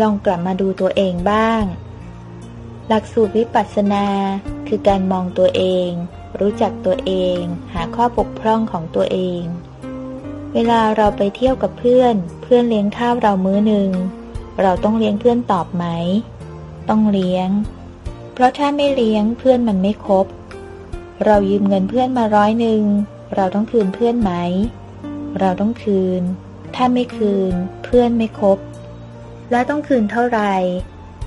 ลองกลับมาดูตัวเองบ้าง หลักสูตรวิปัสสนา คือการมองตัวเอง รู้จักตัวเอง หาข้อบกพร่องของตัวเอง เวลาเราไปเที่ยวกับเพื่อน เพื่อนเลี้ยงข้าวเรามื้อหนึ่ง เราต้องเลี้ยงเพื่อนตอบไหม ต้องเลี้ยง เพราะถ้าไม่เลี้ยงเพื่อนมันไม่ครบ เรายืมเงินเพื่อนมาร้อยหนึ่ง เราต้องคืนเพื่อนไหม เราต้องคืน ถ้าไม่คืน เพื่อนไม่ครบ และต้องคืนเท่าไหร่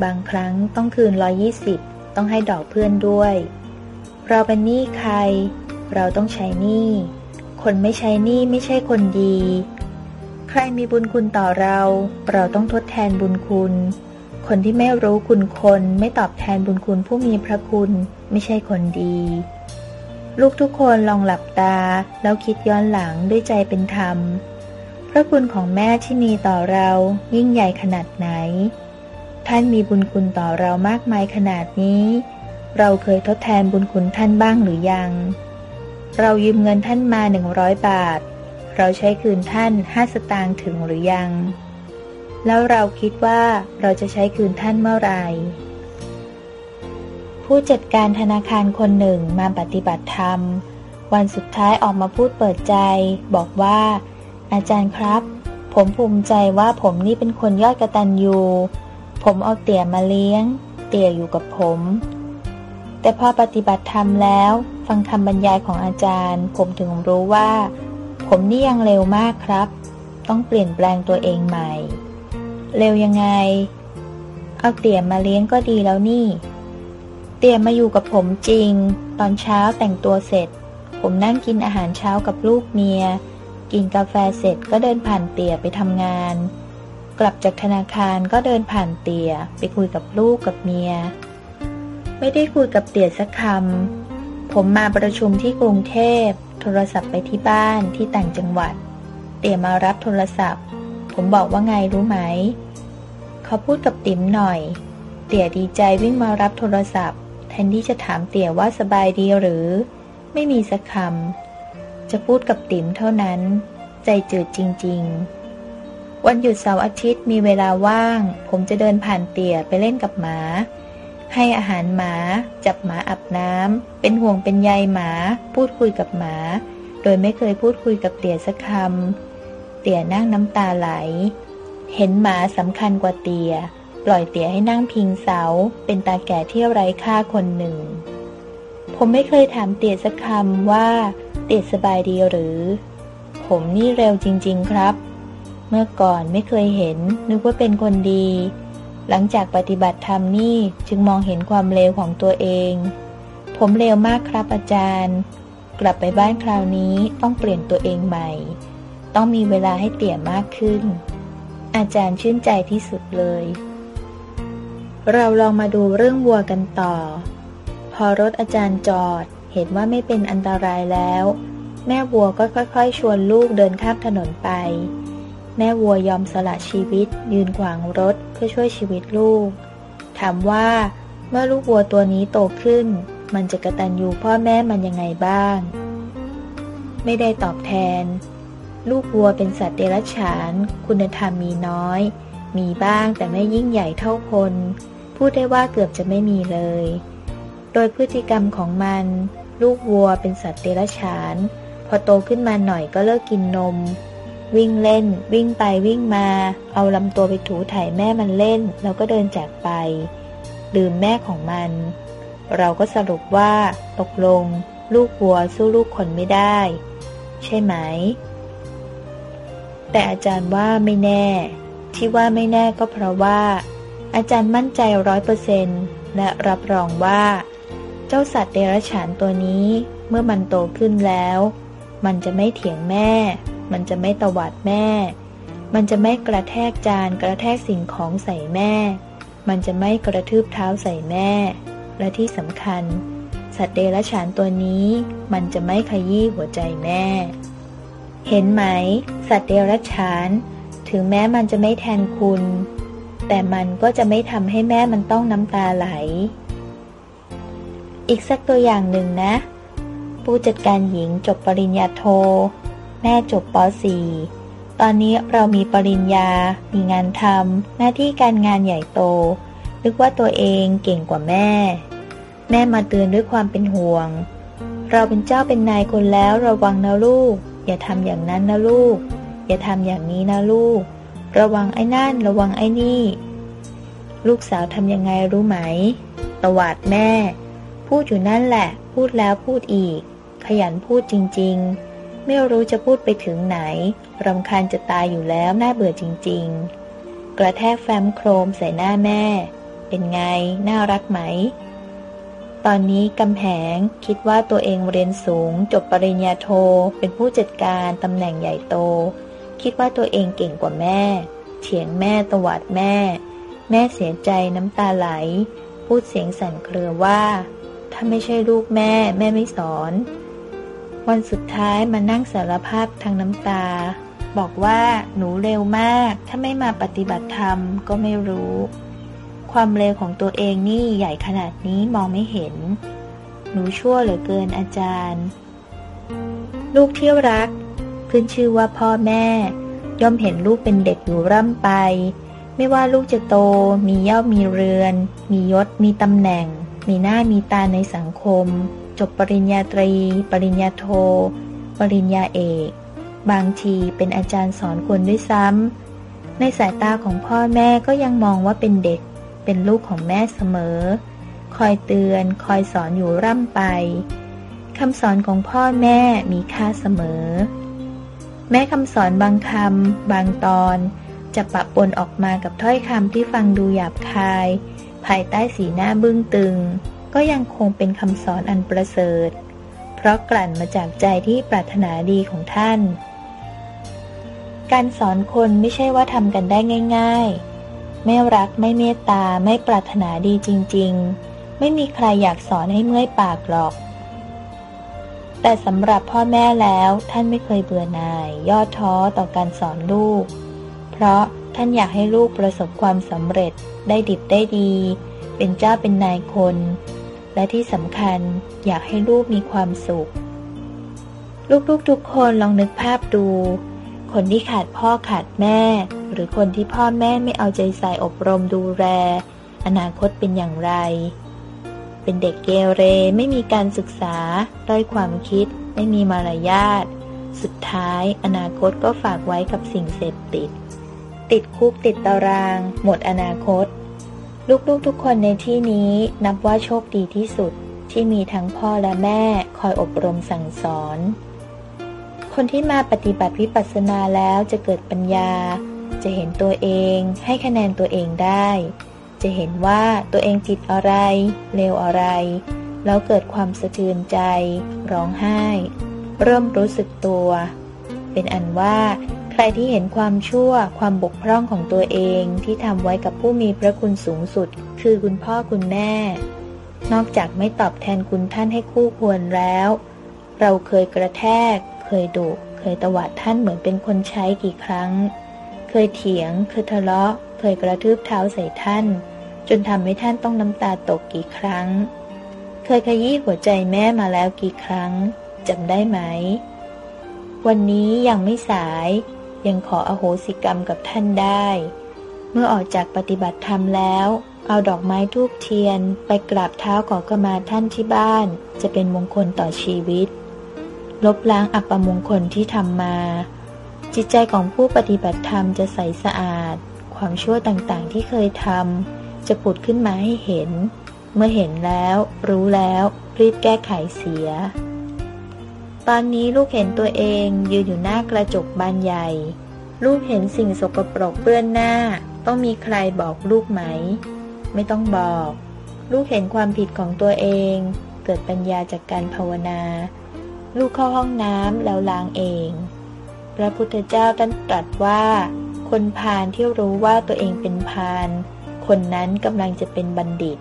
บางครั้งต้องคืนร้อยี่สิบต้องให้ดอกเพื่อนด้วย เราเป็นหนี้ใคร เราต้องใช้หนี้ คนไม่ใช้หนี้ไม่ใช่คนดี ใครมีบุญคุณต่อเรา เราต้องทดแทนบุญคุณ คนที่ไม่รู้คุณคนไม่ตอบแทนบุญคุณผู้มีพระคุณไม่ใช่คนดีลูกทุกคนลองหลับตา แล้วคิดย้อนหลังด้วยใจเป็นธรรม ระคุณของแม่ที่มีต่อเรายิ่งใหญ่ขนาดไหน ท่านมีบุญคุณต่อเรามากมายขนาดนี้ เราเคยทดแทนบุญคุณท่านบ้างหรือยัง เรายืมเงินท่านมาหนึ่งร้อยบาท เราใช้คืนท่านห้าสตางค์ถึงหรือยัง แล้วเราคิดว่าเราจะใช้คืนท่านเมื่อไหร่ผู้จัดการธนาคารคนหนึ่งมาปฏิบัติธรรม วันสุดท้ายออกมาพูดเปิดใจ บอกว่า อาจารย์ครับ ผมภูมิใจว่าผมนี่เป็นคนยอดกระตันยูผมเอาเตี่ยมาเลี้ยง เตี่ยอยู่กับผม แต่พอปฏิบัติธรรมแล้ว ฟังคำบรรยายของอาจารย์ ผมถึงรู้ว่า ผมนี่ยังเร็วมากครับ ต้องเปลี่ยนแปลงตัวเองใหม่ เร็วยังไง เอาเตี่ยมาเลี้ยงก็ดีแล้วนี่ เตี่ยมาอยู่กับผมจริง ตอนเช้าแต่งตัวเสร็จ ผมนั่งกินอาหารเช้ากับลูกเมีย กินกาแฟเสร็จก็เดินผ่านเตี่ยไปทำงาน กลับจากธนาคารก็เดินผ่านเตี่ยไปคุยกับลูกกับเมีย ไม่ได้คุยกับเตี่ยสักคำผมมาประชุมที่กรุงเทพ โทรศัพท์ไปที่บ้านที่ต่างจังหวัด เตี่ยมารับโทรศัพท์ ผมบอกว่าไงรู้ไหม เขาพูดกับติ๋มหน่อย เตี่ยดีใจวิ่งมารับโทรศัพท์ แทนที่จะถามเตี่ยว่าสบายดีหรือ ไม่มีสักคำ จะพูดกับติ๋มเท่านั้น ใจจืดจริง ๆ วันหยุดเสาร์อาทิตย์มีเวลาว่าง ผมจะเดินผ่านเตี่ยไปเล่นกับหมา ให้อาหารหมา จับหมาอาบน้ำเป็นห่วงเป็นใยหมา พูดคุยกับหมา โดยไม่เคยพูดคุยกับเตี่ยสักคำเตี่ยนั่งน้ำตาไหล เห็นหมาสำคัญกว่าเตี่ยปล่อยเตี่ยให้นั่งพิงเสา เป็นตาแก่ที่ไร้ค่าคนหนึ่ง ผมไม่เคยถามเตี่ยสักคำว่า เตี่ยสบายดีหรือ ผมนี่เร็วจริง ๆครับ เมื่อก่อนไม่เคยเห็น นึกว่าเป็นคนดี หลังจากปฏิบัติธรรมนี่จึงมองเห็นความเลวของตัวเอง ผมเลวมากครับอาจารย์ กลับไปบ้านคราวนี้ต้องเปลี่ยนตัวเองใหม่ ต้องมีเวลาให้เตี่ยมากขึ้น อาจารย์ชื่นใจที่สุดเลย เราลองมาดูเรื่องวัวกันต่อ พอรถอาจารย์จอด เห็นว่าไม่เป็นอันตรายแล้ว แม่วัวก็ค่อยๆ ชวนลูกเดินข้ามถนนไป แม่วัวยอมสละชีวิต ยืนขวางรถเพื่อช่วยชีวิตลูก ถามว่าเมื่อลูกวัวตัวนี้โตขึ้น มันจะกระตันยูพ่อแม่มันยังไงบ้าง ไม่ได้ตอบแทน ลูกวัวเป็นสัตว์เดรัจฉาน คุณธรรมมีน้อย มีบ้างแต่ไม่ยิ่งใหญ่เท่าคน พูดได้ว่าเกือบจะไม่มีเลย โดยพฤติกรรมของมัน ลูกวัวเป็นสัตว์เดรัจฉาน พอโตขึ้นมาหน่อยก็เลิกกินนม วิ่งเล่น วิ่งไปวิ่งมา เอาลำตัวไปถูถ่ายแม่มันเล่น แล้วก็เดินจากไป ลืมแม่ของมัน เราก็สรุปว่า ตกลง ลูกวัวสู้ลูกคนไม่ได้ ใช่ไหม แต่อาจารย์ว่าไม่แน่ ที่ว่าไม่แน่ก็เพราะว่า อาจารย์มั่นใจร้อยเปอร์เซนและรับรองว่า เจ้าสัตว์เดรัจฉานตัวนี้เมื่อมันโตขึ้นแล้ว มันจะไม่เถียงแม่ มันจะไม่ตวาดแม่ มันจะไม่กระแทกจานกระแทกสิ่งของใส่แม่ มันจะไม่กระทืบเท้าใส่แม่ และที่สำคัญ สัตว์เดรัจฉานตัวนี้ มันจะไม่ขยี้หัวใจแม่ เห็นไหม สัตว์เดรัจฉาน ถึงแม้มันจะไม่แทนคุณ แต่มันก็จะไม่ทำให้แม่มันต้องน้ำตาไหล อีกสักตัวอย่างหนึ่งนะ ผู้จัดการหญิงจบปริญญาโท แม่จบป .4 ตอนนี้เรามีปริญญา มีงานทำหน้าที่การงานใหญ่โต นึกว่าตัวเองเก่งกว่าแม่ แม่มาเตือนด้วยความเป็นห่วง เราเป็นเจ้าเป็นนายคนแล้วระวังนะลูก อย่าทำอย่างนั้นนะลูก อย่าทำอย่างนี้นะลูก ระวังไอ้นั่น ระวังไอ้นี่ ลูกสาวทำยังไงรู้ไหม ตวาดแม่ พูดอยู่นั่นแหละ พูดแล้วพูดอีก ขยันพูดจริง ๆ ไม่รู้จะพูดไปถึงไหนรำคาญจะตายอยู่แล้วน่าเบื่อจริง ๆ กระแทกแฟ้มโครมใส่หน้าแม่ เป็นไง น่ารักไหม ตอนนี้กำแหงคิดว่าตัวเองเรียนสูง จบปริญญาโท เป็นผู้จัดการตำแหน่งใหญ่โต คิดว่าตัวเองเก่งกว่าแม่เถียงแม่ตวาดแม่ แม่เสียใจน้ำตาไหล พูดเสียงสั่นเครือว่า ถ้าไม่ใช่ลูกแม่ แม่ไม่สอน วันสุดท้ายมานั่งสารภาพทางน้ำตา บอกว่าหนูเร็วมาก ถ้าไม่มาปฏิบัติธรรมก็ไม่รู้ ความเร็วของตัวเองนี่ใหญ่ขนาดนี้มองไม่เห็น หนูชั่วเหลือเกินอาจารย์ ลูกเที่ยวรักขึ้นชื่อว่าพ่อแม่ ย่อมเห็นลูกเป็นเด็กอยู่ร่ำไป ไม่ว่าลูกจะโต มีเย่ามีเรือน มียศมีตำแหน่ง มีหน้ามีตาในสังคม จบปริญญาตรี ปริญญาโท ปริญญาเอก บางทีเป็นอาจารย์สอนคนด้วยซ้ำในสายตาของพ่อแม่ก็ยังมองว่าเป็นเด็ก เป็นลูกของแม่เสมอ คอยเตือน คอยสอนอยู่ร่ำไปคำสอนของพ่อแม่มีค่าเสมอ แม้คำสอนบางคำบางตอน จะปะปนออกมากับถ้อยคำที่ฟังดูหยาบคาย ภายใต้สีหน้าบึ้งตึง ก็ยังคงเป็นคำสอนอันประเสริฐ เพราะกลั่นมาจากใจที่ปรารถนาดีของท่าน การสอนคนไม่ใช่ว่าทำกันได้ง่าย ๆ ไม่รักไม่เมตตาไม่ปรารถนาดีจริง ๆ ไม่มีใครอยากสอนให้เมื่อยปากหรอก แต่สำหรับพ่อแม่แล้วท่านไม่เคยเบื่อหน่ายย่อท้อต่อการสอนลูก เพราะ ท่านอยากให้ลูกประสบความสำเร็จได้ดิบได้ดี เป็นเจ้าเป็นนายคน และที่สำคัญอยากให้ลูกมีความสุข ลูกๆทุกคนลองนึกภาพดู คนที่ขาดพ่อขาดแม่ หรือคนที่พ่อแม่ไม่เอาใจใส่อบรมดูแลอนาคตเป็นอย่างไร เป็นเด็กเกเรไม่มีการศึกษาด้อยความคิด ไม่มีมารยาท สุดท้ายอนาคตก็ฝากไว้กับสิ่งเสพติด ติดคุกติดตาราง หมดอนาคต ลูกๆทุกคนในที่นี้นับว่าโชคดีที่สุดที่มีทั้งพ่อและแม่คอยอบรมสั่งสอน คนที่มาปฏิบัติวิปัสสนาแล้วจะเกิดปัญญา จะเห็นตัวเองให้คะแนนตัวเองได้ จะเห็นว่าตัวเองผิดอะไร เลวอะไร แล้วเกิดความสะเทือนใจ ร้องไห้ เริ่มรู้สึกตัว เป็นอันว่า ใครที่เห็นความชั่วความบกพร่องของตัวเองที่ทำไว้กับผู้มีพระคุณสูงสุด คือคุณพ่อคุณแม่ นอกจากไม่ตอบแทนคุณท่านให้คู่ควรแล้ว เราเคยกระแทก เคยดุเคยตวาดท่านเหมือนเป็นคนใช้กี่ครั้ง เคยเถียง เคยทะเลาะ เคยกระทืบเท้าใส่ท่าน จนทำให้ท่านต้องน้ำตาตกกี่ครั้ง เคยขยี้หัวใจแม่มาแล้วกี่ครั้งจำได้ไหม วันนี้ยังไม่สาย ยังขออโหสิกรรมกับท่านได้ เมื่อออกจากปฏิบัติธรรมแล้ว เอาดอกไม้ทูบเทียน ไปกราบเท้าขอขมาท่านที่บ้าน จะเป็นมงคลต่อชีวิต ลบล้างอัปมงคลที่ทำมา จิตใจของผู้ปฏิบัติธรรมจะใสสะอาด ความชั่วต่างๆที่เคยทำจะผุดขึ้นมาให้เห็น เมื่อเห็นแล้ว รู้แล้วรีบแก้ไขเสีย ตอนนี้ลูกเห็นตัวเองยืนอยู่หน้ากระจกบานใหญ่ ลูกเห็นสิ่งสกปรกเปื้อนหน้า ต้องมีใครบอกลูกไหม ไม่ต้องบอก ลูกเห็นความผิดของตัวเอง เกิดปัญญาจากการภาวนา ลูกเข้าห้องน้ำแล้วล้างเอง พระพุทธเจ้าท่านตรัสว่า คนพาลที่รู้ว่าตัวเองเป็นพาลคนนั้นกำลังจะเป็นบัณฑิต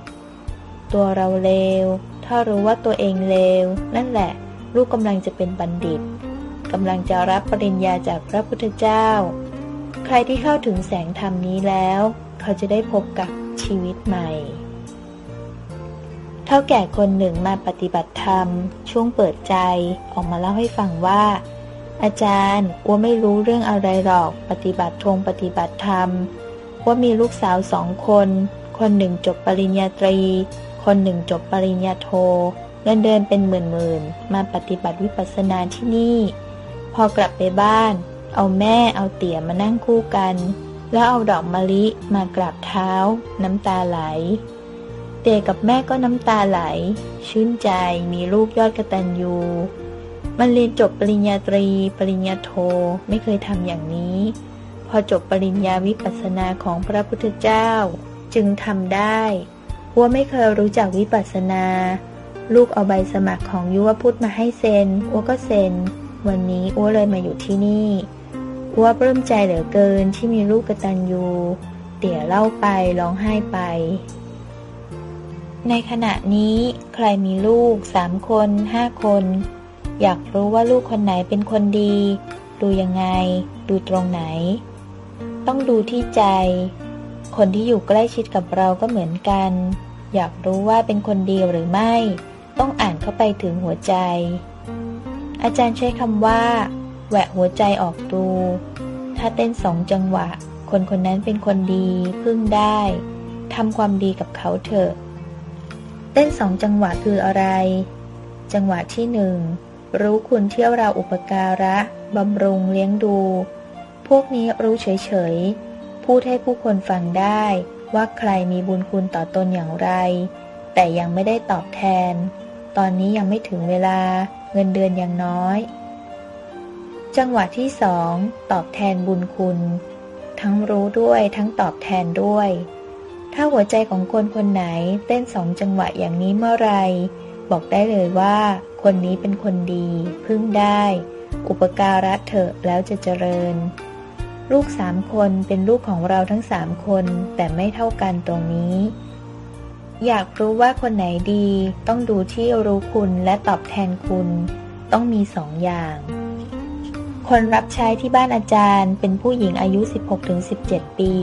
ตัวเราเลว ถ้ารู้ว่าตัวเองเลว นั่นแหละ ลูกกำลังจะเป็นบัณฑิตกำลังจะรับปริญญาจากพระพุทธเจ้า ใครที่เข้าถึงแสงธรรมนี้แล้ว เขาจะได้พบกับชีวิตใหม่ เท่าแก่คนหนึ่งมาปฏิบัติธรรม ช่วงเปิดใจออกมาเล่าให้ฟังว่า อาจารย์ว่าไม่รู้เรื่องอะไรหรอกปฏิบัติทงปฏิบัติธรรม ว่ามีลูกสาวสองคน คนหนึ่งจบปริญญาตรี คนหนึ่งจบปริญญาโท เงินเดือนเป็นหมื่นๆมาปฏิบัติวิปัสสนาที่นี่ พอกลับไปบ้าน เอาแม่เอาเตี่ยมานั่งคู่กัน แล้วเอาดอกมะลิมากราบเท้า น้ำตาไหล เตี่ยกับแม่ก็น้ำตาไหล ชื่นใจมีลูกยอดกระตันยูมันเรียนจบปริญญาตรี ปริญญาโทไม่เคยทำอย่างนี้ พอจบปริญญาวิปัสสนาของพระพุทธเจ้า จึงทำได้ว่าไม่เคยรู้จักวิปัสสนา ลูกเอาใบสมัครของยุวพุทธมาให้เซ็นอ้วก็เซ็น วันนี้อ้วเลยมาอยู่ที่นี่อ้วปลื้มใจเหลือเกินที่มีลูกกระตัญญูเตี่ยเล่าไปร้องไห้ไป ในขณะนี้ใครมีลูกสามคนห้าคน อยากรู้ว่าลูกคนไหนเป็นคนดี ดูยังไง ดูตรงไหน ต้องดูที่ใจ คนที่อยู่ใกล้ชิดกับเราก็เหมือนกัน อยากรู้ว่าเป็นคนดีหรือไม่ ต้องอ่านเข้าไปถึงหัวใจ อาจารย์ใช้คำว่า แหวะหัวใจออกดู ถ้าเต้นสองจังหวะ คนคนนั้นเป็นคนดีพึ่งได้ทำความดีกับเขาเถอะ เต้นสองจังหวะคืออะไร จังหวะที่หนึ่งรู้คุณเที่ยวเราอุปการะบำรุงเลี้ยงดู พวกนี้รู้เฉยๆ พูดให้ผู้คนฟังได้ว่าใครมีบุญคุณต่อตนอย่างไร แต่ยังไม่ได้ตอบแทน ตอนนี้ยังไม่ถึงเวลา เงินเดือนยังน้อย จังหวะที่สองตอบแทนบุญคุณ ทั้งรู้ด้วยทั้งตอบแทนด้วย ถ้าหัวใจของคนคนไหนเต้นสองจังหวะอย่างนี้เมื่อไร บอกได้เลยว่า คนนี้เป็นคนดี พึ่งได้ อุปการะเถอะแล้วจะเจริญ ลูกสามคนเป็นลูกของเราทั้งสามคนแต่ไม่เท่ากันตรงนี้ อยากรู้ว่าคนไหนดี ต้องดูที่รู้คุณและตอบแทนคุณ ต้องมีสองอย่าง คนรับใช้ที่บ้านอาจารย์เป็นผู้หญิงอายุ 16-17 ปี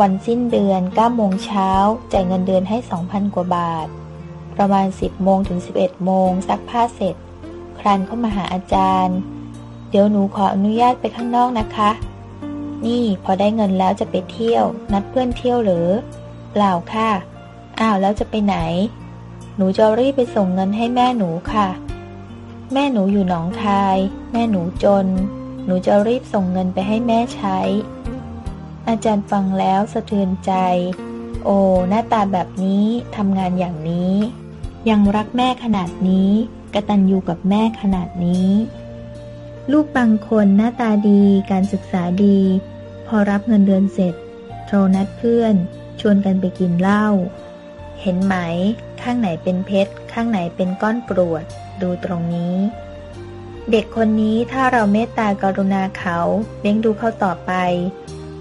วันสิ้นเดือน9โมงเช้าจ่ายเงินเดือนให้ 2,000 กว่าบาท ประมาณ 10โมงถึง 11โมงซักผ้าเสร็จ ครันเข้ามาหาอาจารย์ เดี๋ยวหนูขออนุญาตไปข้างนอกนะคะ นี่พอได้เงินแล้วจะไปเที่ยว นัดเพื่อนเที่ยวหรือ เปล่าค่ะ อ้าวแล้วจะไปไหน หนูจะรีบไปส่งเงินให้แม่หนูค่ะ แม่หนูอยู่หนองคาย แม่หนูจน หนูจะรีบส่งเงินไปให้แม่ใช้ อาจารย์ฟังแล้วสะเทือนใจ โอ้หน้าตาแบบนี้ทำงานอย่างนี้ ยังรักแม่ขนาดนี้กระตัญญูกับแม่ขนาดนี้ ลูกบางคนหน้าตาดีการศึกษาดี พอรับเงินเดือนเสร็จ โทรนัดเพื่อน ชวนกันไปกินเหล้า เห็นไหม ข้างไหนเป็นเพชร ข้างไหนเป็นก้อนกรวด ดูตรงนี้ เด็กคนนี้ถ้าเราเมตตากรุณาเขาเลี้ยงดูเขาต่อไป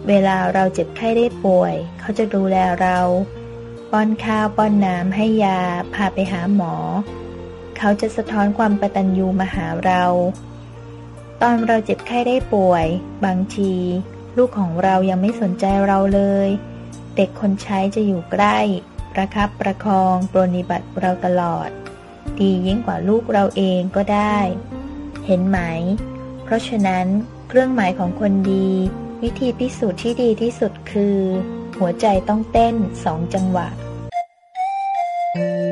เวลาเราเจ็บไข้ได้ป่วย เขาจะดูแลเรา ป้อนข้าวป้อนน้ำให้ยา พาไปหาหมอ เขาจะสะท้อนความปตัญญูมาหาเรา ตอนเราเจ็บไข้ได้ป่วย บางที ลูกของเรายังไม่สนใจเราเลย เด็กคนใช้จะอยู่ใกล้ ประคับประคองปรนิบัติเราตลอด ดียิ่งกว่าลูกเราเองก็ได้ เห็นไหม เพราะฉะนั้นเครื่องหมายของคนดี วิธีพิสูจน์ที่ดีที่สุดคือ หัวใจต้องเต้นสองจังหวะเร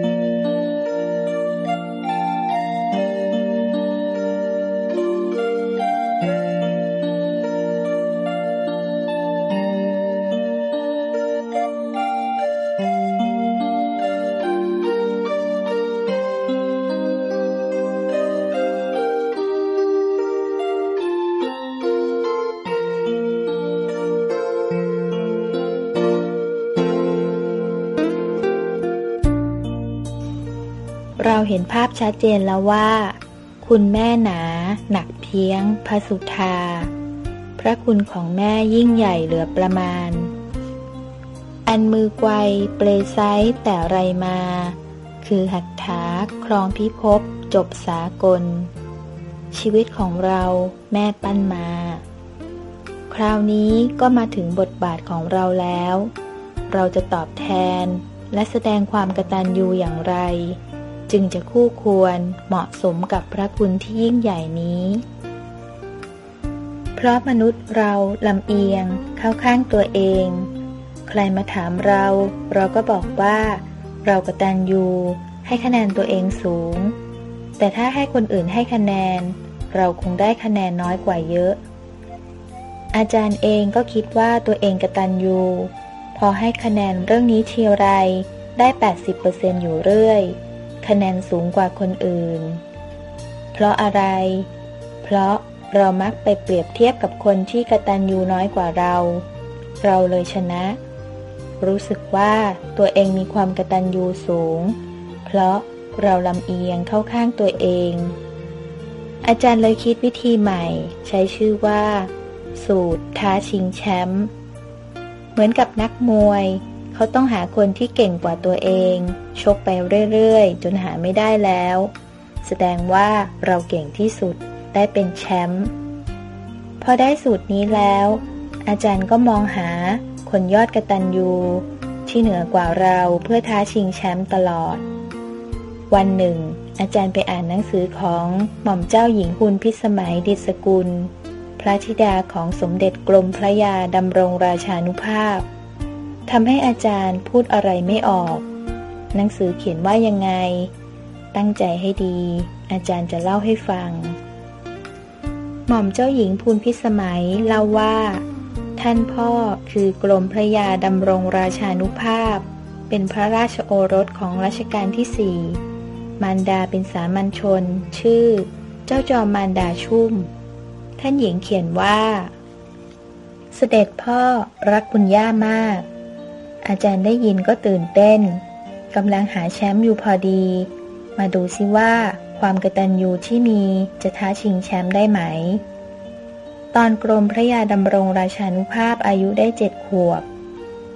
ห็นภาพชัดเจนแล้วว่า คุณแม่หนา หนักเพียง พระสุธา พระคุณของแม่ยิ่งใหญ่เหลือประมาณ อันมือไกวเปลไซแต่ไรมา คือหัตถาครองพิภพจบสากล ชีวิตของเราแม่ปั้นมา คราวนี้ก็มาถึงบทบาทของเราแล้ว เราจะตอบแทนและแสดงความกตัญญูอย่างไร จึงจะคู่ควรเหมาะสมกับพระคุณที่ยิ่งใหญ่นี้ เพราะมนุษย์เราลำเอียงเข้าข้างตัวเอง ใครมาถามเรา เราก็บอกว่า เรากตัญญูให้คะแนนตัวเองสูง แต่ถ้าให้คนอื่นให้คะแนน เราคงได้คะแนนน้อยกว่าเยอะ อาจารย์เองก็คิดว่าตัวเองกตัญญูพอให้คะแนนเรื่องนี้ทีไรได้ 80%อยู่เรื่อย คะแนนสูงกว่าคนอื่น เพราะอะไร เพราะเรามักไปเปรียบเทียบกับคนที่กระตันยูน้อยกว่าเรา เราเลยชนะ รู้สึกว่าตัวเองมีความกระตันยูสูง เพราะเราลำเอียงเข้าข้างตัวเอง อาจารย์เลยคิดวิธีใหม่ ใช้ชื่อว่า สูตรท้าชิงแชมป์เหมือนกับนักมวย เขาต้องหาคนที่เก่งกว่าตัวเอง ชกไปเรื่อยๆ จนหาไม่ได้แล้ว แสดงว่าเราเก่งที่สุดได้เป็นแชมป์พอได้สูตรนี้แล้ว อาจารย์ก็มองหาคนยอดกระตันยูที่เหนือกว่าเราเพื่อท้าชิงแชมป์ตลอด วันหนึ่ง อาจารย์ไปอ่านหนังสือของหม่อมเจ้าหญิงหุนพิสมัยดิษกุล พระธิดาของสมเด็จกรมพระยาดำรงราชานุภาพ ทำให้อาจารย์พูดอะไรไม่ออก หนังสือเขียนว่ายังไง ตั้งใจให้ดี อาจารย์จะเล่าให้ฟัง หม่อมเจ้าหญิงภูนพิสมัยเล่าว่า ท่านพ่อคือกรมพระยาดำรงราชานุภาพ เป็นพระราชโอรสของรัชกาลที่สี่มารดาเป็นสามัญชน ชื่อ เจ้าจอมมารดาชุ่ม ท่านหญิงเขียนว่า เสด็จพ่อรักคุณย่ามาก อาจารย์ได้ยินก็ตื่นเต้นกำลังหาแชมป์อยู่พอดี มาดูซิว่าความกระตัญญูที่มีจะท้าชิงแชมป์ได้ไหม ตอนกรมพระยาดำรงราชานุภาพอายุได้เจ็ดขวบ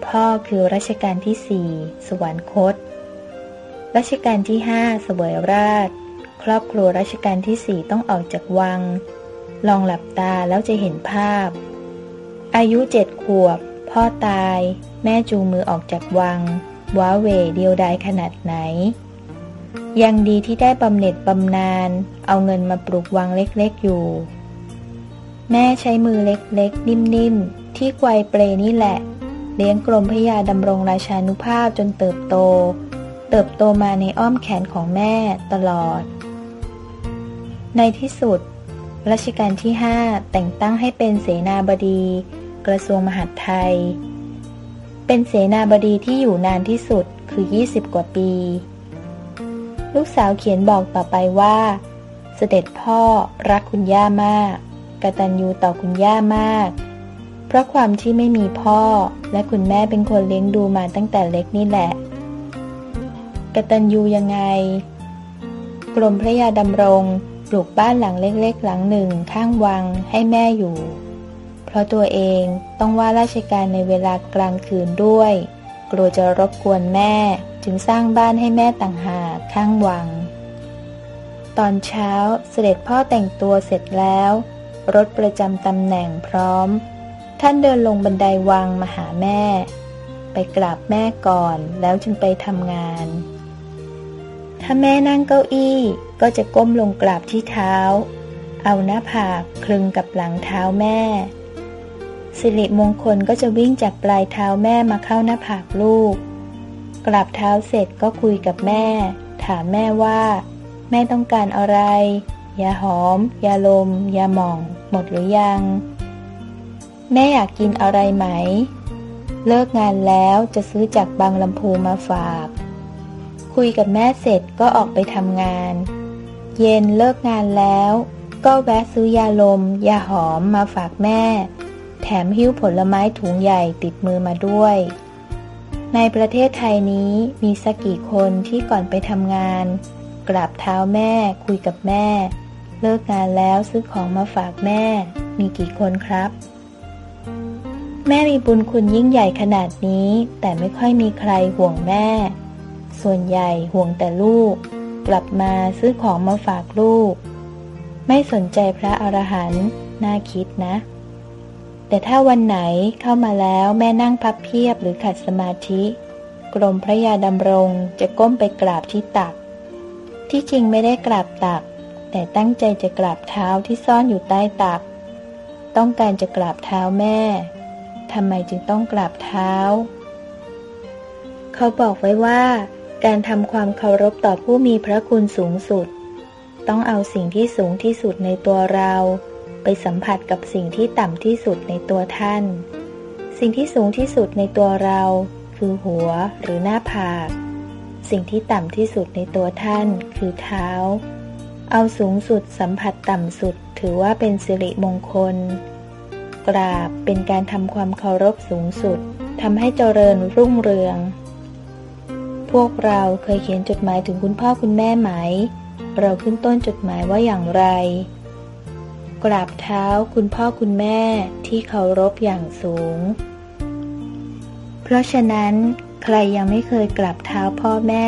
พ่อคือรัชกาลที่สี่สวรรคต รัชกาลที่ห้าสวยราช ครอบครัวรัชกาลที่สี่ต้องออกจากวัง ลองหลับตาแล้วจะเห็นภาพ อายุเจ็ดขวบ พ่อตาย แม่จูงมือออกจากวัง ว้าเวเดียวดายขนาดไหน ยังดีที่ได้บำเหน็จบำนาญเอาเงินมาปลูกวังเล็กๆอยู่ แม่ใช้มือเล็กๆ นิ่มๆ ที่ไกวเปรนี่แหละ เลี้ยงกรมพยาดำรงราชานุภาพจนเติบโต เติบโตมาในอ้อมแขนของแม่ตลอด ในที่สุดรัชกาลที่ห้าแต่งตั้งให้เป็นเสนาบดี กระทรวงมหาดไทย เป็นเสนาบดีที่อยู่นานที่สุดคือ 20 กว่าปี ลูกสาวเขียนบอกต่อไปว่า เสด็จพ่อรักคุณย่ามากกตัญญูต่อคุณย่ามาก เพราะความที่ไม่มีพ่อและคุณแม่เป็นคนเลี้ยงดูมาตั้งแต่เล็กนี่แหละ กตัญญูยังไง กรมพระยาดำรงปลูกบ้านหลังเล็กๆ หลังหนึ่งข้างวังให้แม่อยู่ ราะตัวเองต้องว่าราชการในเวลากลางคืนด้วย กลัวจะรบกวนแม่จึงสร้างบ้านให้แม่ต่างหากข้างวัง ตอนเช้าเสด็จพ่อแต่งตัวเสร็จแล้ว รถประจำตำแหน่งพร้อม ท่านเดินลงบันไดวังมาหาแม่ ไปกราบแม่ก่อนแล้วจึงไปทำงาน ถ้าแม่นั่งเก้าอี้ก็จะก้มลงกราบที่เท้า เอาหน้าผากคลึงกับหลังเท้าแม่ สิริมงคลก็จะวิ่งจากปลายเท้าแม่มาเข้าหน้าผากลูก กราบเท้าเสร็จก็คุยกับแม่ ถามแม่ว่า แม่ต้องการอะไรยาหอม ยาลม ยาหม่อง หมดหรือยัง แม่อยากกินอะไรไหม เลิกงานแล้วจะซื้อจากบางลำพูมาฝาก คุยกับแม่เสร็จก็ออกไปทำงาน เย็นเลิกงานแล้ว ก็แวะซื้อยาลม ยาหอมมาฝากแม่ แถมหิ้วผลไม้ถุงใหญ่ติดมือมาด้วย ในประเทศไทยนี้มีสักกี่คนที่ก่อนไปทำงาน กราบเท้าแม่ คุยกับแม่ เลิกงานแล้วซื้อของมาฝากแม่ มีกี่คนครับ แม่มีบุญคุณยิ่งใหญ่ขนาดนี้ แต่ไม่ค่อยมีใครห่วงแม่ ส่วนใหญ่ห่วงแต่ลูก กลับมาซื้อของมาฝากลูก ไม่สนใจพระอรหันต์น่าคิดนะ แต่ถ้าวันไหนเข้ามาแล้วแม่นั่งพับเพียบหรือขัดสมาธิ กรมพระยาดำรงจะก้มไปกราบที่ตัก ที่จริงไม่ได้กราบตัก แต่ตั้งใจจะกราบเท้าที่ซ่อนอยู่ใต้ตัก ต้องการจะกราบเท้าแม่ทำไมจึงต้องกราบเท้า เขาบอกไว้ว่า การทำความเคารพต่อผู้มีพระคุณสูงสุด ต้องเอาสิ่งที่สูงที่สุดในตัวเรา ไปสัมผัสกับสิ่งที่ต่ำที่สุดในตัวท่าน สิ่งที่สูงที่สุดในตัวเรา คือหัวหรือหน้าผาก สิ่งที่ต่ำที่สุดในตัวท่าน คือเท้า เอาสูงสุดสัมผัสต่ำสุดถือว่าเป็นสิริมงคล กราบเป็นการทำความเคารพสูงสุดทำให้เจริญรุ่งเรือง พวกเราเคยเขียนจดหมายถึงคุณพ่อคุณแม่ไหม เราขึ้นต้นจดหมายว่าอย่างไร กราบเท้าคุณพ่อคุณแม่ที่เคารพอย่างสูง เพราะฉะนั้น ใครยังไม่เคยกราบเท้าพ่อแม่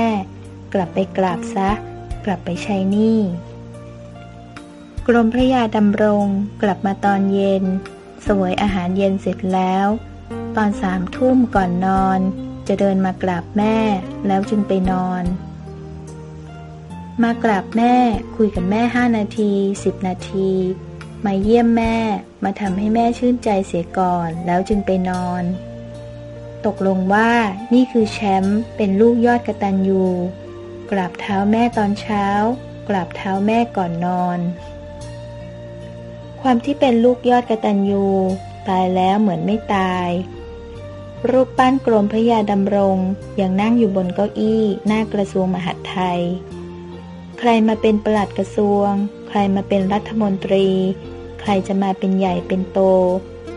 กลับไปกราบซะ กลับไปใช้นี้กรมพระยาดำรงกลับมาตอนเย็น สวยอาหารเย็นเสร็จแล้ว ตอนสามทุ่มก่อนนอน จะเดินมากราบแม่แล้วจึงไปนอนมากราบแม่คุยกับแม่ห้านาทีสิบนาที มาเยี่ยมแม่ มาทำให้แม่ชื่นใจเสียก่อนแล้วจึงไปนอน ตกลงว่านี่คือแชมป์เป็นลูกยอดกระตันยูกราบเท้าแม่ตอนเช้า กราบเท้าแม่ก่อนนอน ความที่เป็นลูกยอดกระตันยูตายแล้วเหมือนไม่ตาย รูปปั้นกรมพระยาดำรงยังนั่งอยู่บนเก้าอี้หน้ากระทรวงมหาดไทย ใครมาเป็นประหลัดกระทรวง ใครมาเป็นรัฐมนตรี ใครจะมาเป็นใหญ่เป็นโต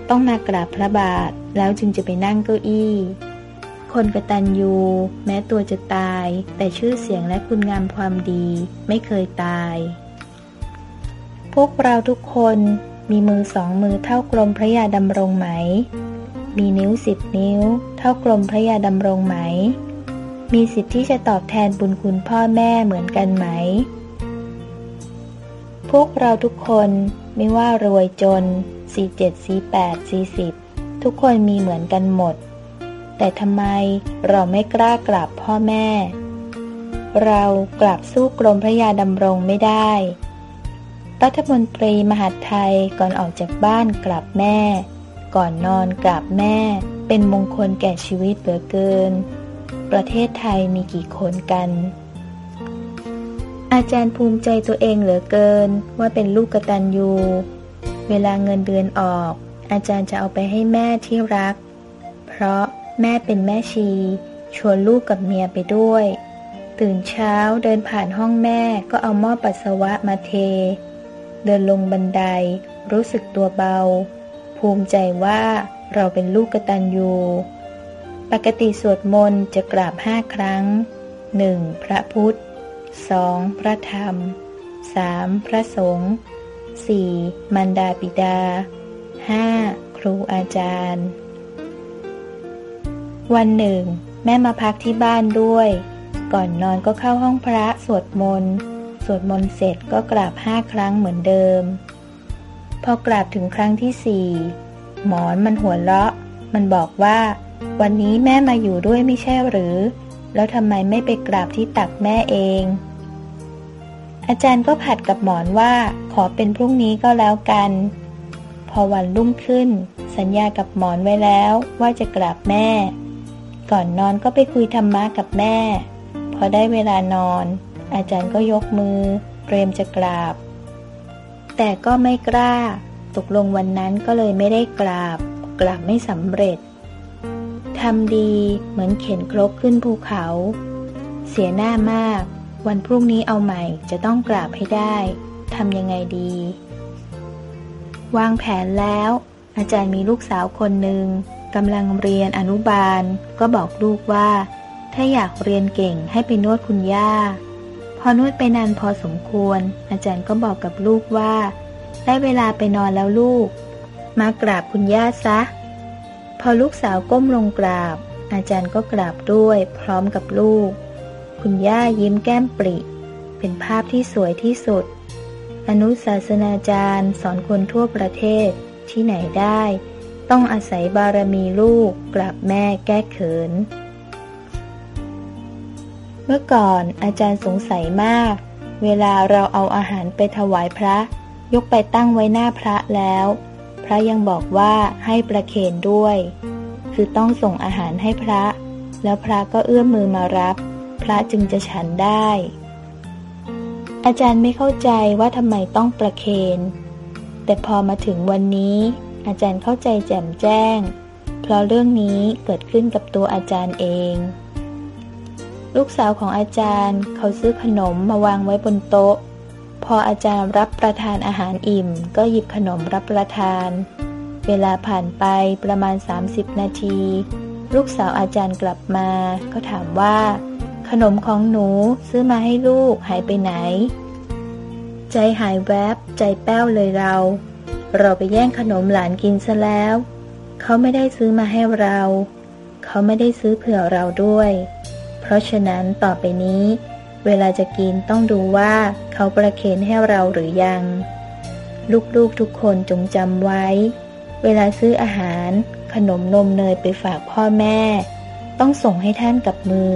ต้องมากราบพระบาทแล้วจึงจะไปนั่งเก้าอี้ คนกระตันยูแม้ตัวจะตาย แต่ชื่อเสียงและคุณงามความดีไม่เคยตาย พวกเราทุกคนมีมือสองมือเท่ากลมพระยาดำรงไหม มีนิ้วสิบนิ้ว เท่ากลมพระยาดำรงไหม มีสิทธิ์ที่จะตอบแทนบุญคุณพ่อแม่เหมือนกันไหม พวกเราทุกคนไม่ว่ารวยจน 47 48 40 ทุกคนมีเหมือนกันหมด แต่ทำไมเราไม่กล้ากราบพ่อแม่ เรากราบสู้กรมพระยาดำรงไม่ได้ รัฐมนตรีมหาดไทยก่อนออกจากบ้านกลับแม่ ก่อนนอนกราบแม่ เป็นมงคลแก่ชีวิตเหลือเกิน ประเทศไทยมีกี่คนกัน อาจารย์ภูมิใจตัวเองเหลือเกิน ว่าเป็นลูกกตัญญู เวลาเงินเดือนออก อาจารย์จะเอาไปให้แม่ที่รัก เพราะแม่เป็นแม่ชี ชวนลูกกับเมียไปด้วย ตื่นเช้าเดินผ่านห้องแม่ก็เอาหม้อปัสสาวะมาเท เดินลงบันได รู้สึกตัวเบา ภูมิใจว่าเราเป็นลูกกตัญญูปกติสวดมนต์จะกราบห้าครั้ง 1. พระพุทธ 2. พระธรรม 3. พระสงฆ์ 4. มันดาปิดา 5. ครูอาจารย์ วันหนึ่ง แม่มาพักที่บ้านด้วย ก่อนนอนก็เข้าห้องพระสวดมนต์ สวดมนต์เสร็จก็กราบห้าครั้งเหมือนเดิม พอกราบถึงครั้งที่สี่หมอนมันหัวเราะ มันบอกว่า วันนี้แม่มาอยู่ด้วยไม่ใช่หรือ แล้วทำไมไม่ไปกราบที่ตักแม่เอง อาจารย์ก็ผัดกับหมอนว่าขอเป็นพรุ่งนี้ก็แล้วกัน พอวันรุ่งขึ้น สัญญากับหมอนไว้แล้วว่าจะกราบแม่ ก่อนนอนก็ไปคุยธรรมะกับแม่ พอได้เวลานอน อาจารย์ก็ยกมือ เตรียมจะกราบ แต่ก็ไม่กล้า ตกลงวันนั้นก็เลยไม่ได้กราบ กราบไม่สำเร็จ ทำดีเหมือนเข็นครกขึ้นภูเขา เสียหน้ามาก วันพรุ่งนี้เอาใหม่จะต้องกราบให้ได้ทำยังไงดี วางแผนแล้ว อาจารย์มีลูกสาวคนหนึ่งกำลังเรียนอนุบาล ก็บอกลูกว่า ถ้าอยากเรียนเก่งให้ไปนวดคุณย่า พอนวดไปนานพอสมควร อาจารย์ก็บอกกับลูกว่า ได้เวลาไปนอนแล้วลูก มากราบคุณย่าซะ พอลูกสาวก้มลงกราบ อาจารย์ก็กราบด้วยพร้อมกับลูก คุณย่ายิ้มแก้มปริ เป็นภาพที่สวยที่สุด อนุศาสนาจารย์สอนคนทั่วประเทศที่ไหนได้ ต้องอาศัยบารมีลูกกราบแม่แก้เขิน เมื่อก่อนอาจารย์สงสัยมาก เวลาเราเอาอาหารไปถวายพระ ยกไปตั้งไว้หน้าพระแล้ว พระยังบอกว่าให้ประเคนด้วย คือต้องส่งอาหารให้พระ แล้วพระก็เอื้อมมือมารับ พระจึงจะฉันได้ อาจารย์ไม่เข้าใจว่าทำไมต้องประเคน แต่พอมาถึงวันนี้ อาจารย์เข้าใจแจ่มแจ้ง เพราะเรื่องนี้เกิดขึ้นกับตัวอาจารย์เอง ลูกสาวของอาจารย์เขาซื้อขนมมาวางไว้บนโต๊ะ พออาจารย์รับประทานอาหารอิ่ม ก็หยิบขนมรับประทาน เวลาผ่านไปประมาณ 30 นาที ลูกสาวอาจารย์กลับมา ก็ถามว่า ขนมของหนูซื้อมาให้ลูกหายไปไหน ใจหายแวบ ใจแป้วเลยเรา เราไปแย่งขนมหลานกินซะแล้ว เขาไม่ได้ซื้อมาให้เรา เขาไม่ได้ซื้อเผื่อเราด้วย เพราะฉะนั้นต่อไปนี้ เวลาจะกินต้องดูว่าเขาประเคนให้เราหรือยัง ลูกๆทุกคนจงจำไว้ เวลาซื้ออาหาร ขนมนมเนยไปฝากพ่อแม่ ต้องส่งให้ท่านกับมือ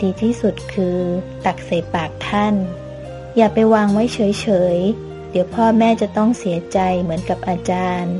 ดีที่สุดคือตักใส่ปากท่าน อย่าไปวางไว้เฉยๆ เดี๋ยวพ่อแม่จะต้องเสียใจเหมือนกับอาจารย์